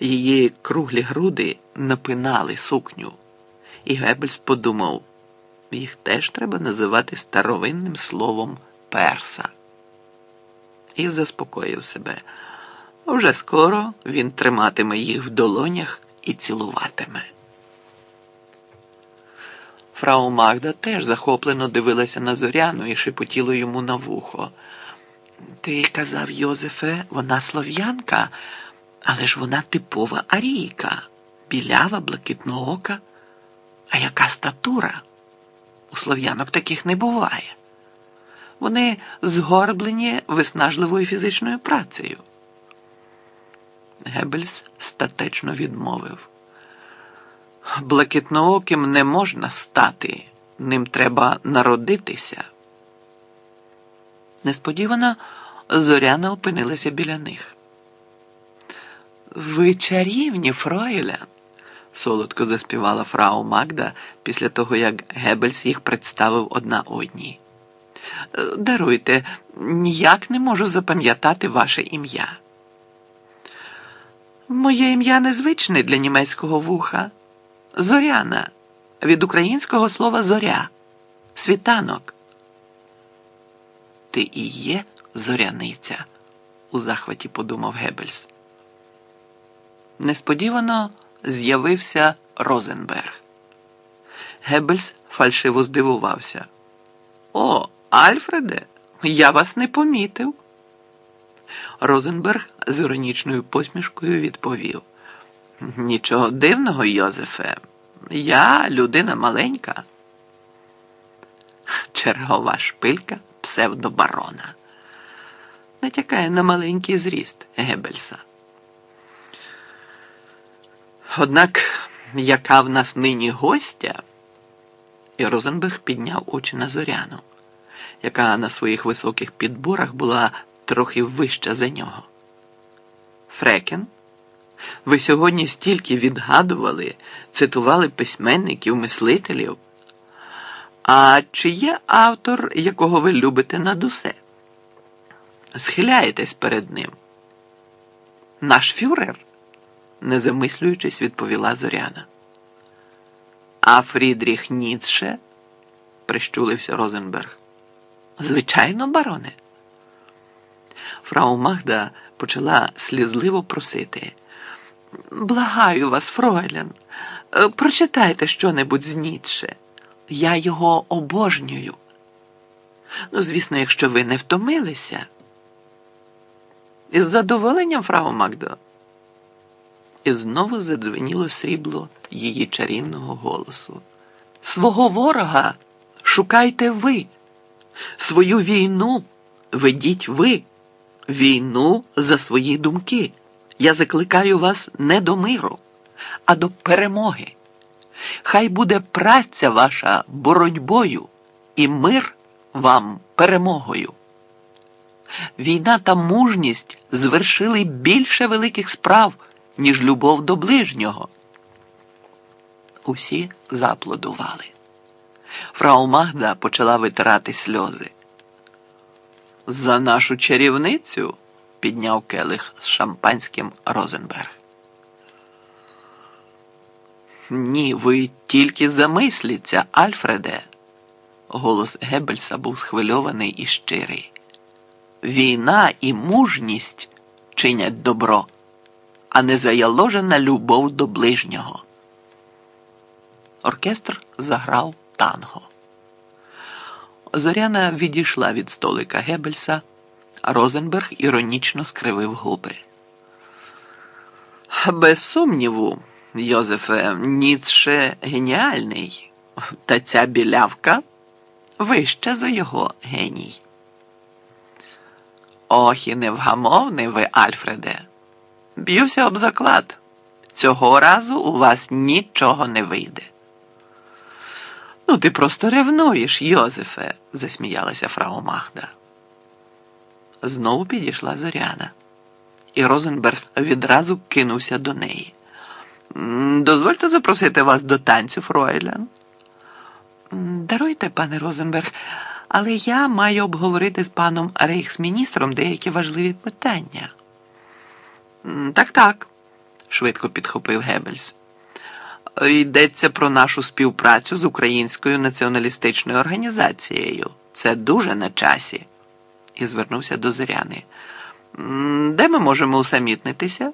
Її круглі груди напинали сукню, і Геббельс подумав, їх теж треба називати старовинним словом перса. І заспокоїв себе. Вже скоро він триматиме їх в долонях і цілуватиме. Фрау Магда теж захоплено дивилася на зоряну і шепотіла йому на вухо. Ти казав, Йозефе, вона слов'янка, але ж вона типова арійка, білява, блакитноока. А яка статура? У слов'янок таких не буває. Вони згорблені виснажливою фізичною працею. Геббельс статечно відмовив. Блакитнооким не можна стати, ним треба народитися. Несподівано зоряна опинилася біля них. Ви чарівні, Фройлян, солодко заспівала фрау Магда після того, як Геббельс їх представив одна одній. Даруйте, ніяк не можу запам'ятати ваше ім'я. Моє ім'я незвичне для німецького вуха. Зоряна від українського слова зоря, світанок. Ти і є зоряниця, у захваті подумав Геббельс. Несподівано з'явився Розенберг. Геббельс фальшиво здивувався. О, Альфреде, я вас не помітив. Розенберг з іронічною посмішкою відповів. Нічого дивного, Йозефе. Я людина маленька. Чергова шпилька псевдобарона. Натякає на маленький зріст Геббельса. Однак, яка в нас нині гостя, і Розенберг підняв очі на зоряну, яка на своїх високих підборах була трохи вища за нього. Фрекен, ви сьогодні стільки відгадували, цитували письменників, мислителів. А чи є автор, якого ви любите над усе? Схиляєтесь перед ним? Наш фюрер? Не замислюючись, відповіла Зоряна. А Фрідріх Ніцше? прищулився Розенберг. Звичайно, бароне. Фрау Магда почала слізливо просити. Благаю вас, Фройлян, е, прочитайте щонебудь з Ніцше. Я його обожнюю. Ну, звісно, якщо ви не втомилися. Із задоволенням, фрау Магдо. І знову задзвеніло срібло її чарівного голосу. Свого ворога шукайте ви, свою війну ведіть ви, війну за свої думки. Я закликаю вас не до миру, а до перемоги. Хай буде праця ваша боротьбою і мир вам перемогою. Війна та мужність звершили більше великих справ, ніж любов до ближнього. Усі зааплодували. Фрау Магда почала витирати сльози. За нашу чарівницю підняв келих з шампанським Розенберг. Ні, ви тільки замисліться, Альфреде. Голос Геббельса був схвильований і щирий. Війна і мужність чинять добро, а не заяложена любов до ближнього. Оркестр заграв танго. Зоряна відійшла від столика Геббельса, а Розенберг іронічно скривив губи. Без сумніву. Йозефе, Ніцше геніальний, та ця білявка вища за його геній. Ох, і невгамовний ви, Альфреде. Б'юся об заклад. Цього разу у вас нічого не вийде. Ну, ти просто ревнуєш, Йозефе, засміялася фрау Магда. Знову підійшла Зоряна, і Розенберг відразу кинувся до неї. Дозвольте запросити вас до танцю, Фройлян. Даруйте, пане Розенберг, але я маю обговорити з паном рейхсміністром деякі важливі питання. Так, так, швидко підхопив Геббельс. Йдеться про нашу співпрацю з українською націоналістичною організацією. Це дуже на часі. І звернувся до Зиряни. Де ми можемо усамітнитися?